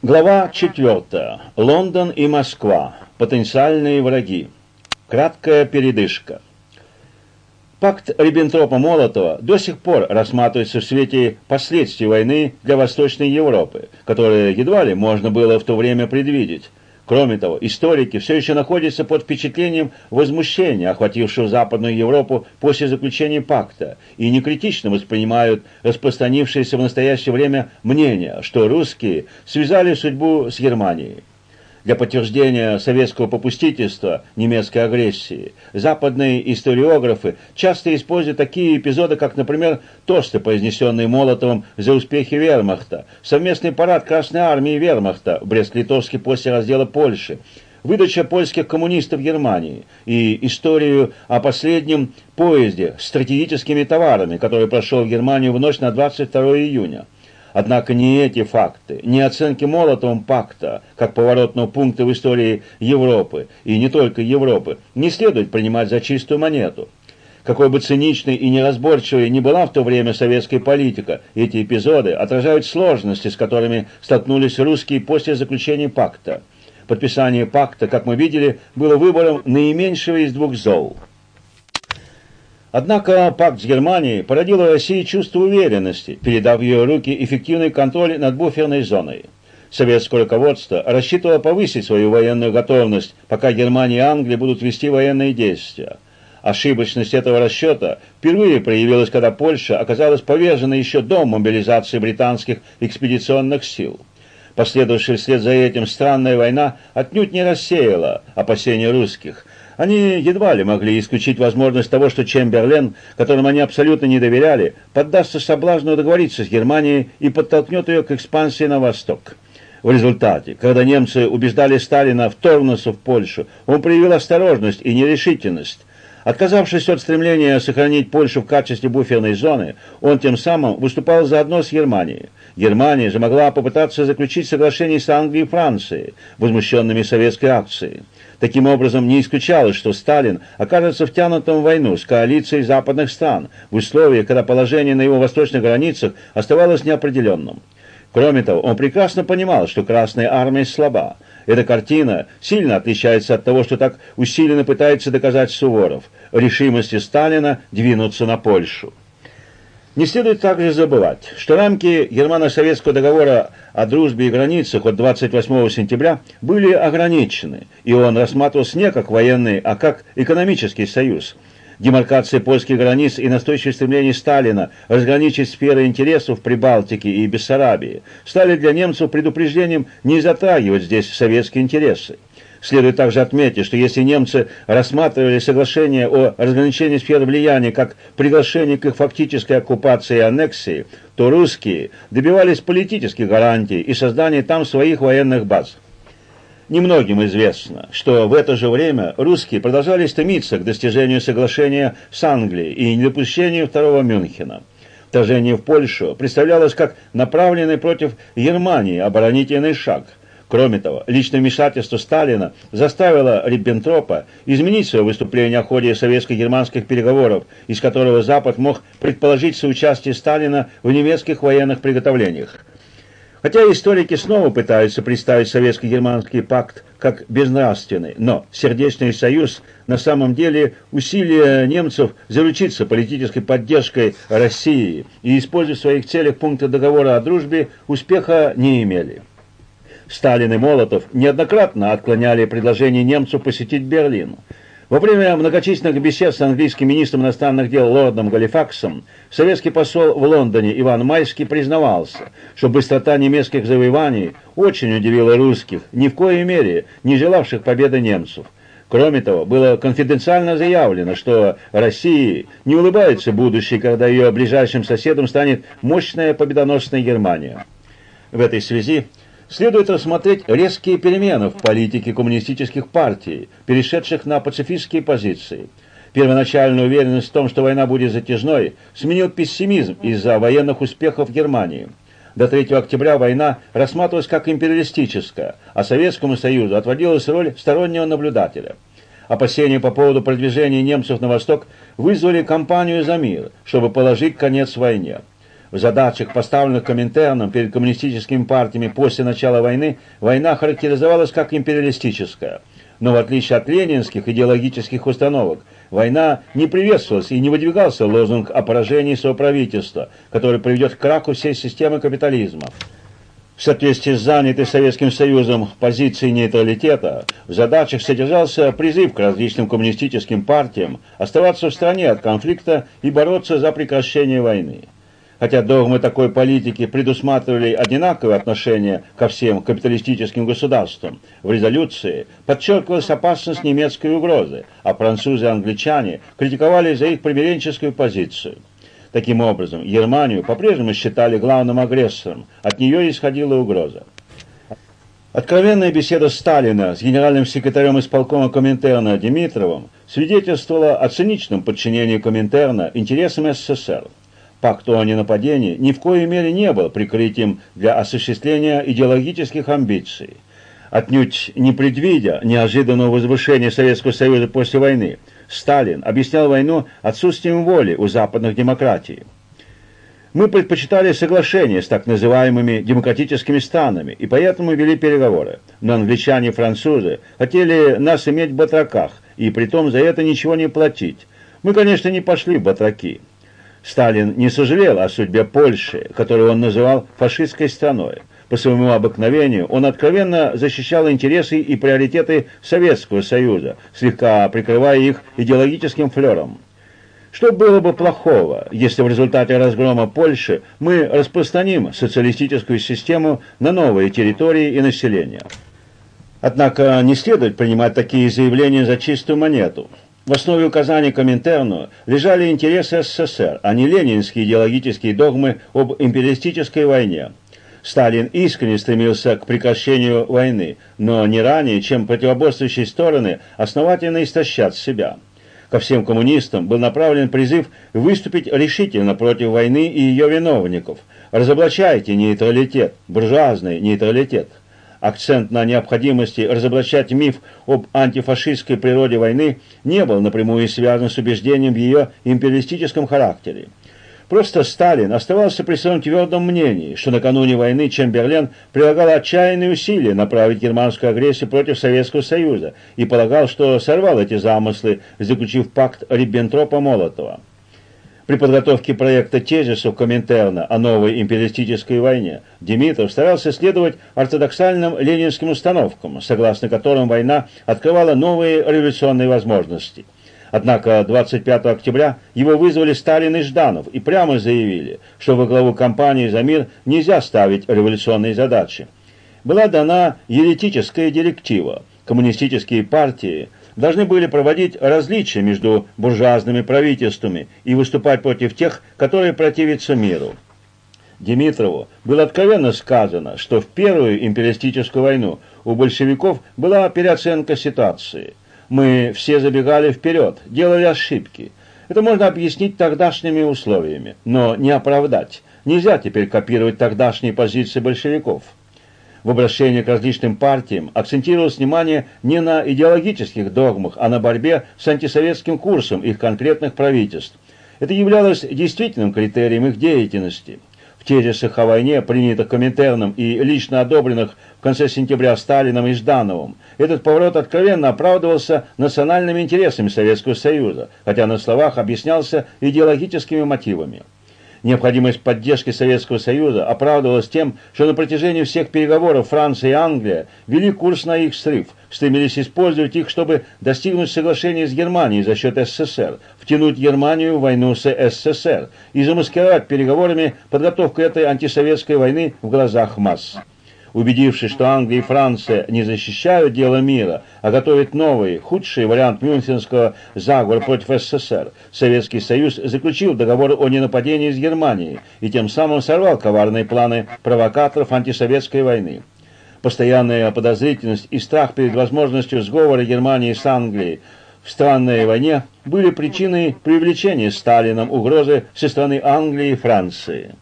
Глава 4. Лондон и Москва. Потенциальные враги. Краткая передышка. Пакт Риббентропа-Молотова до сих пор рассматривается в свете последствий войны для Восточной Европы, которые едва ли можно было в то время предвидеть. Кроме того, историки все еще находятся под впечатлением возмущения, охватившего Западную Европу после заключения пакта, и некритично воспринимают распространившееся в настоящее время мнение, что русские связали судьбу с Германией для подтверждения советского попустительства немецкой агрессии. Западные историографы часто используют такие эпизоды, как, например, тосты, произнесенные Молотовым за успехи вермахта, совместный парад Красной Армии и вермахта в Брест-Литовске после раздела Польши, выдача польских коммунистов Германии и историю о последнем поезде с стратегическими товарами, который прошел в Германию в ночь на 22 июня. Однако ни эти факты, ни оценки Молотовым пакта, как поворотного пункта в истории Европы, и не только Европы, не следует принимать за чистую монету. Какой бы циничной и неразборчивой ни была в то время советская политика, эти эпизоды отражают сложности, с которыми столкнулись русские после заключения пакта. Подписание пакта, как мы видели, было выбором наименьшего из двух зол – Однако пакт с Германией породил в России чувство уверенности, передав ее руки эффективный контроль над буферной зоной. Советское руководство рассчитывало повысить свою военную готовность, пока Германия и Англия будут вести военные действия. Ошибочность этого расчета впервые проявилась, когда Польша оказалась повержена еще до мобилизации британских экспедиционных сил. Последовавшая вслед за этим странная война отнюдь не рассеяла опасения русских – они едва ли могли исключить возможность того, что Чемберлен, которому они абсолютно не доверяли, поддастся соблазну договориться с Германией и подтолкнет ее к экспансии на восток. В результате, когда немцы убеждали Сталина вторгнуться в Польшу, он проявил осторожность и нерешительность. Отказавшись от стремления сохранить Польшу в качестве буферной зоны, он тем самым выступал заодно с Германией. Германия же могла попытаться заключить соглашение с Англией и Францией, возмущенными советской акцией. Таким образом, не исключалось, что Сталин окажется втянутым в войну с коалицией западных стран в условиях, когда положение на его восточных границах оставалось неопределенным. Кроме того, он прекрасно понимал, что Красная Армия слаба. Эта картина сильно отличается от того, что так усиленно пытается доказать Суворов, решимости Сталина двинуться на Польшу. Не следует также забывать, что рамки германо-советского договора о дружбе и границах от 28 сентября были ограничены, и он рассматривался не как военный, а как экономический союз. Демаркация польских границ и настойчивое стремление Сталина разграничить сферы интересов при Балтике и Бессарабии стали для немцев предупреждением не затрагивать здесь советские интересы. Следует также отметить, что если немцы рассматривали соглашение о разграничении сфер влияния как приглашение к их фактической оккупации и аннексии, то русские добивались политических гарантий и создания там своих военных баз. Немногим известно, что в это же время русские продолжали стремиться к достижению соглашения с Англией и недопущению второго Мюнхена. Вторжение в Польшу представлялось как направленный против Германии оборонительный шаг – Кроме того, личное вмешательство Сталина заставило Риббентропа изменить свое выступление о ходе советско-германских переговоров, из которого Запад мог предположить соучастие Сталина в немецких военных приготовлениях. Хотя историки снова пытаются представить советско-германский пакт как безнравственный, но сердечный союз на самом деле усилия немцев заручиться политической поддержкой России и использовать в своих целях пункты договора о дружбе успеха не имели. Сталин и Молотов неоднократно отклоняли предложение немцев посетить Берлин. Во время многочисленных бесед с английским министром иностранных дел лордом Галифаксом советский посол в Лондоне Иван Майский признавался, что быстрота немецких завоеваний очень удивила русских, ни в коей мере не желавших победы немцев. Кроме того, было конфиденциально заявлено, что России не улыбается будущее, когда ее ближайшим соседом станет мощная победоносная Германия. В этой связи Следует рассмотреть резкие перемены в политике коммунистических партий, перешедших на пацифистские позиции. Первоначальная уверенность в том, что война будет затяжной, сменил пессимизм из-за военных успехов Германии. До 3 октября война рассматривалась как империалистическая, а Советскому Союзу отводилась роль стороннего наблюдателя. Опасения по поводу продвижения немцев на восток вызвали кампанию за мир, чтобы положить конец войне. В задачах, поставленных Коминтерном перед коммунистическими партиями после начала войны, война характеризовалась как империалистическая. Но в отличие от ленинских идеологических установок, война не приветствовалась и не выдвигался лозунг о поражении своего правительства, который приведет к краку всей системы капитализма. В соответствии с занятой Советским Союзом позицией нейтралитета, в задачах содержался призыв к различным коммунистическим партиям оставаться в стране от конфликта и бороться за прекращение войны. Хотя догмы такой политики предусматривали одинаковое отношение ко всем капиталистическим государствам, в резолюции подчеркивалась опасность немецкой угрозы, а французы и англичане критиковали за их примиренческую позицию. Таким образом, Германию по-прежнему считали главным агрессором, от нее исходила угроза. Откровенная беседа Сталина с генеральным секретарем исполкома Коминтерна Димитровым свидетельствовала о циничном подчинении Коминтерна интересам СССР. Пакт о ненападении ни в коей мере не был прикрытием для осуществления идеологических амбиций. Отнюдь не предвидя неожиданного возвышения Советского Союза после войны, Сталин объяснял войну отсутствием воли у западных демократий. Мы предпочитали соглашение с так называемыми демократическими странами и поэтому вели переговоры. Но англичане и французы хотели нас иметь в батраках и притом за это ничего не платить. Мы, конечно, не пошли в батраки. Сталин не сожалел о судьбе Польши, которую он называл фашистской страной. По своему обыкновению он откровенно защищал интересы и приоритеты Советского Союза, слегка прикрывая их идеологическим флером. Что было бы плохого, если в результате разгрома Польши мы распространим социалистическую систему на новые территории и население? Однако не следует принимать такие заявления за чистую монету. В основе указаний Коминтерну лежали интересы СССР, а не ленинские идеологические догмы об империалистической войне. Сталин искренне стремился к прекращению войны, но не ранее, чем противоборствующие стороны основательно истощат себя. Ко всем коммунистам был направлен призыв выступить решительно против войны и ее виновников. Разоблачайте нейтралитет, буржуазный нейтралитет. Акцент на необходимости разоблачать миф об антифашистской природе войны не был напрямую связан с убеждением в ее империалистическом характере. Просто Сталин оставался при своем твердом мнении, что накануне войны Чемберлен прилагал отчаянные усилия направить германскую агрессию против Советского Союза и полагал, что сорвал эти замыслы, заключив пакт Риббентропа-Молотова. При подготовке проекта тезисов Коминтерна о новой империалистической войне Димитров старался следовать ортодоксальным ленинским установкам, согласно которым война открывала новые революционные возможности. Однако 25 октября его вызвали Сталин и Жданов и прямо заявили, что во главу кампании за мир нельзя ставить революционные задачи. Была дана еретическая директива. Коммунистические партии должны были проводить различия между буржуазными правительствами и выступать против тех, которые противятся миру. Димитрову было откровенно сказано, что в первую империалистическую войну у большевиков была переоценка ситуации. Мы все забегали вперед, делали ошибки. Это можно объяснить тогдашними условиями, но не оправдать. Нельзя теперь копировать тогдашние позиции большевиков в обращении к различным партиям акцентировалось внимание не на идеологических догмах, а на борьбе с антисоветским курсом их конкретных правительств. Это являлось действительным критерием их деятельности. В тезисах о войне, принятых Коминтерном и лично одобренных в конце сентября Сталином и Ждановым, этот поворот откровенно оправдывался национальными интересами Советского Союза, хотя на словах объяснялся идеологическими мотивами. Необходимость поддержки Советского Союза оправдывалась тем, что на протяжении всех переговоров Франция и Англия вели курс на их срыв, стремились использовать их, чтобы достигнуть соглашения с Германией за счет СССР, втянуть Германию в войну с СССР и замаскировать переговорами подготовку этой антисоветской войны в глазах масс. Убедившись, что Англия и Франция не защищают дело мира, а готовят новый, худший вариант мюнхенского заговора против СССР, Советский Союз заключил договор о ненападении с Германией и тем самым сорвал коварные планы провокаторов антисоветской войны. Постоянная подозрительность и страх перед возможностью сговора Германии с Англией в странной войне были причиной привлечения Сталином угрозы со стороны Англии и Франции.